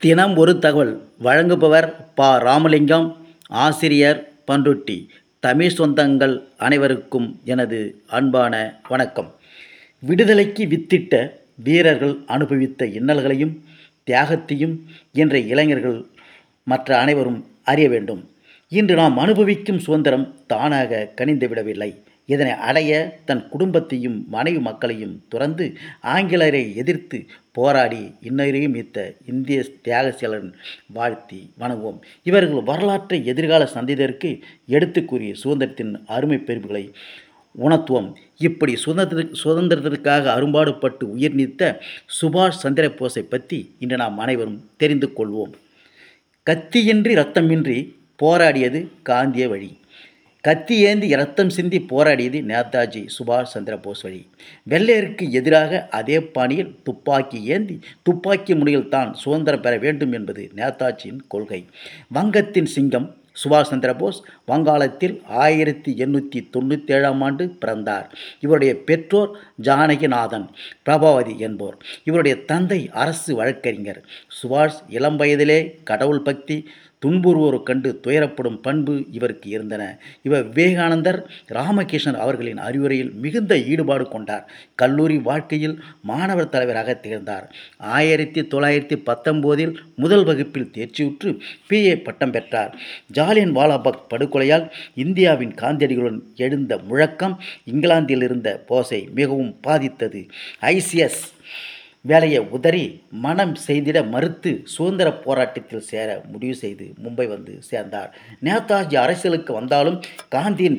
தினம் ஒரு தகவல். வழங்குபவர் ப. ராமலிங்கம் ஆசிரியர் பண்ருட்டி தமிழ் சொந்தங்கள் அனைவருக்கும் எனது அன்பான வணக்கம். விடுதலைக்கு வித்திட்ட வீரர்கள் அனுபவித்த இன்னல்களையும் தியாகத்தையும் இன்றைய இளைஞர்கள் மற்ற அனைவரும் அறிய வேண்டும். இன்று நாம் அனுபவிக்கும் சுதந்திரம் தானாக கனிந்து விடவில்லை இதனை அடைய தன் குடும்பத்தையும் மனைவி மக்களையும் துறந்து ஆங்கிலேயரை எதிர்த்து போராடி இன்னரையும் மீத்த இந்திய தியாகசீலன் வாழ்த்தி வணங்குவோம். இவர்கள் வரலாற்றை எதிர்கால சந்ததியருக்கு எடுத்து கூறிய சுதந்திரத்தின் அருமை பெருமைகளை உணர்த்துவோம். இப்படி சுதந்திர சுதந்திரத்திற்காக அரும்பாடுபட்டு உயிர் நீத்த சுபாஷ் சந்திர போஸை பற்றி இன்று நாம் அனைவரும் தெரிந்து கொள்வோம். கத்தியின்றி ரத்தமின்றி போராடியது காந்திய வழி. கத்தி ஏந்தி இரத்தம் சிந்தி போராடியது நேதாஜி சுபாஷ் சந்திர போஸ் வழி. வெள்ளையருக்கு எதிராக அதே பாணியில் துப்பாக்கி ஏந்தி துப்பாக்கி முனையில் தான் சுதந்திரம் பெற வேண்டும் என்பது நேதாஜியின் கொள்கை. வங்கத்தின் சிங்கம் சுபாஷ் சந்திர போஸ் வங்காளத்தில் ஆயிரத்தி எண்ணூற்றி தொண்ணூற்றி ஏழாம் ஆண்டு பிறந்தார். இவருடைய பெற்றோர் ஜானகிநாதன் பிரபாவதி என்போர். இவருடைய தந்தை அரசு வழக்கறிஞர். சுபாஷ் இளம் வயதிலே கடவுள் பக்தி துன்புறுவோர் கண்டு துயரப்படும் பண்பு இவருக்கு இருந்தன. இவர் விவேகானந்தர் ராமகிருஷ்ணன் அவர்களின் அறிவுரையில் மிகுந்த ஈடுபாடு கொண்டார். கல்லூரி வாழ்க்கையில் மாணவர் தலைவராக திகழ்ந்தார். ஆயிரத்தி தொள்ளாயிரத்தி பத்தொம்போதில் முதல் வகுப்பில் தேர்ச்சியுற்று பிஏ பட்டம் பெற்றார். ஜாலியன் வாலாபாக் படுகொலையால் இந்தியாவின் காந்தியடிகளுடன் எழுந்த முழக்கம் இங்கிலாந்தில் இருந்த போஸை மிகவும் பாதித்தது. ஐசிஎஸ் வேலையை உதறி மனம் செய்திட மறுத்து சுதந்திர போராட்டத்தில் சேர முடிவு செய்து மும்பை வந்து சேர்ந்தார். நேதாஜி அரசியலுக்கு வந்தாலும் காந்தியின்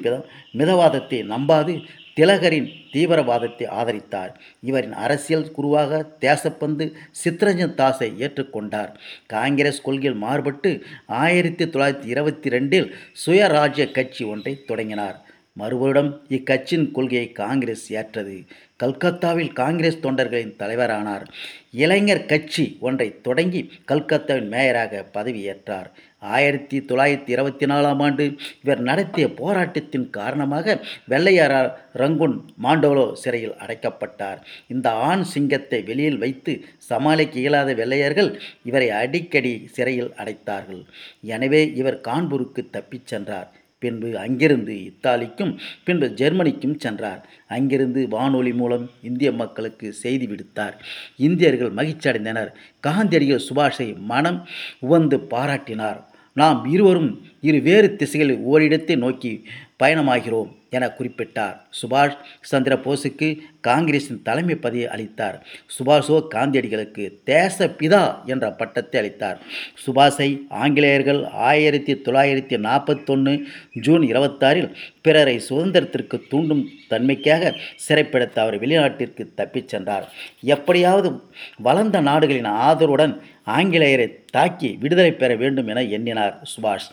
மிதவாதத்தை நம்பாது திலகரின் தீவிரவாதத்தை ஆதரித்தார். இவரின் அரசியல் குருவாக தேசப்பந்து சித்ரஞ்சன் தாஸை ஏற்றுக்கொண்டார். காங்கிரஸ் கொள்கையில் மாறுபட்டு ஆயிரத்தி தொள்ளாயிரத்தி இருபத்தி ரெண்டில் சுயராஜ்ய கட்சி ஒன்றை தொடங்கினார். மறுவருடம் இக்கட்சியின் கொள்கையை காங்கிரஸ் ஏற்றது. கல்கத்தாவில் காங்கிரஸ் தொண்டர்களின் தலைவரானார். இளைஞர் கட்சி ஒன்றை தொடங்கி கல்கத்தாவின் மேயராக பதவியேற்றார். ஆயிரத்தி தொள்ளாயிரத்தி இருபத்தி நாலாம் ஆண்டு இவர் நடத்திய போராட்டத்தின் காரணமாக வெள்ளையரார் ரங்குன் மாண்டோலோ சிறையில் அடைக்கப்பட்டார். இந்த ஆண் சிங்கத்தை வெளியில் வைத்து சமாளிக்க இயலாத வெள்ளையர்கள் இவரை அடிக்கடி சிறையில் அடைத்தார்கள். எனவே இவர் கான்பூருக்கு தப்பிச் சென்றார். பின்பு அங்கிருந்து இத்தாலிக்கும் பின்பு ஜெர்மனிக்கும் சென்றார். அங்கிருந்து வானொலி மூலம் இந்திய மக்களுக்கு செய்தி விடுத்தார். இந்தியர்கள் மகிழ்ச்சி அடைந்தனர் காந்தியடிகள் சுபாஷை மனம் உவந்து பாராட்டினார். நாம் இருவரும் இரு வேறு திசைகளில் ஓரிடத்தை நோக்கி பயணமாகிறோம். என குறிப்பிட்டார். சுபாஷ் சந்திர போஸுக்கு காங்கிரசின் தலைமை பதவி அளித்தார். சுபாஷோ காந்தியடிகளுக்கு தேச பிதா என்ற பட்டத்தை அளித்தார். சுபாஷை ஆங்கிலேயர்கள் ஆயிரத்தி தொள்ளாயிரத்தி நாற்பத்தொன்று ஜூன் இருபத்தாறில் பிறரை சுதந்திரத்திற்கு தூண்டும் தன்மைக்காக சிறைப்பிடித்த அவர் வெளிநாட்டிற்கு தப்பிச் சென்றார். எப்படியாவது வளர்ந்த நாடுகளின் ஆதரவுடன் ஆங்கிலேயரை தாக்கி விடுதலை பெற வேண்டும் என எண்ணினார் சுபாஷ்.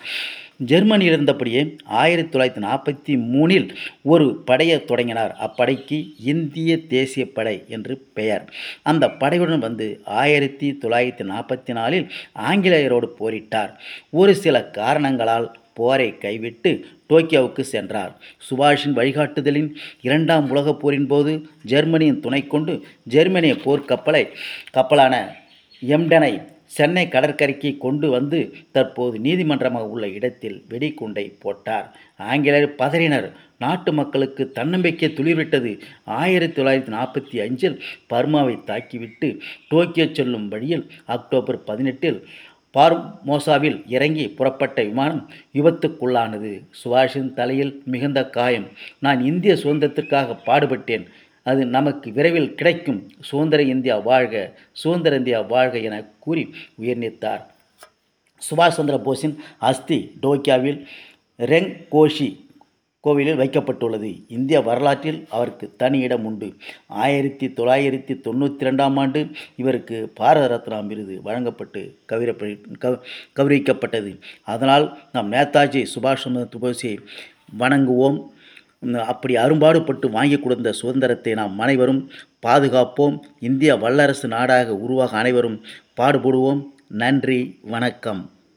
ஜெர்மனியில் இருந்தபடியே ஆயிரத்தி தொள்ளாயிரத்தி நாற்பத்தி மூணில் ஒரு படையை தொடங்கினார். அப்படைக்கு இந்திய தேசிய படை என்று பெயர். அந்த படையுடன் வந்து ஆயிரத்தி தொள்ளாயிரத்தி நாற்பத்தி நாலில் ஆங்கிலேயரோடு போரிட்டார். ஒரு சில காரணங்களால் போரை கைவிட்டு டோக்கியோவுக்கு சென்றார். சுபாஷின் வழிகாட்டுதலின் இரண்டாம் உலகப் போரின் போது ஜெர்மனியின் துணை கொண்டு ஜெர்மனிய போர்க்கப்பலை கப்பலான எம்டனை சென்னை கடற்கரைக்கு கொண்டு வந்து தற்போது நீதிமன்றமாக உள்ள இடத்தில் வெடிகுண்டை போட்டார். ஆங்கிலேயர் பதறினர். நாட்டு மக்களுக்கு தன்னம்பிக்கை துளிர்விட்டது. ஆயிரத்தி தொள்ளாயிரத்தி நாற்பத்தி அஞ்சில் பர்மாவை தாக்கிவிட்டு டோக்கியோ செல்லும் வழியில் அக்டோபர் பதினெட்டில் பார்மோசாவில் இறங்கி புறப்பட்ட விமானம் விபத்துக்குள்ளானது. சுபாஷின் தலையில் மிகுந்த காயம். நான் இந்திய சுதந்திரத்திற்காக பாடுபட்டேன். அது நமக்கு விரைவில் கிடைக்கும். சுதந்திர இந்தியா வாழ்க சுதந்திர இந்தியா வாழ்க என கூறி உயர்நீத்தார் சுபாஷ் சந்திர போஸின் அஸ்தி டோக்கியாவில் ரெங் கோஷி கோவிலில் வைக்கப்பட்டுள்ளது. இந்திய வரலாற்றில் அவருக்கு தனி இடம் உண்டு. ஆயிரத்தி தொள்ளாயிரத்தி தொண்ணூற்றி ரெண்டாம் ஆண்டு இவருக்கு பாரத ரத்னா விருது வழங்கப்பட்டு கவிரப்ப கௌரவிக்கப்பட்டது. அதனால் நாம் நேதாஜி சுபாஷ் சந்திர போஸை வணங்குவோம். அப்படி அரும்பாடுபட்டு வாங்கி கொடுத்த சுதந்திரத்தை நாம் அனைவரும் பாதுகாப்போம். இந்திய வல்லரசு நாடாக உருவாக அனைவரும் பாடுபடுவோம். நன்றி வணக்கம்.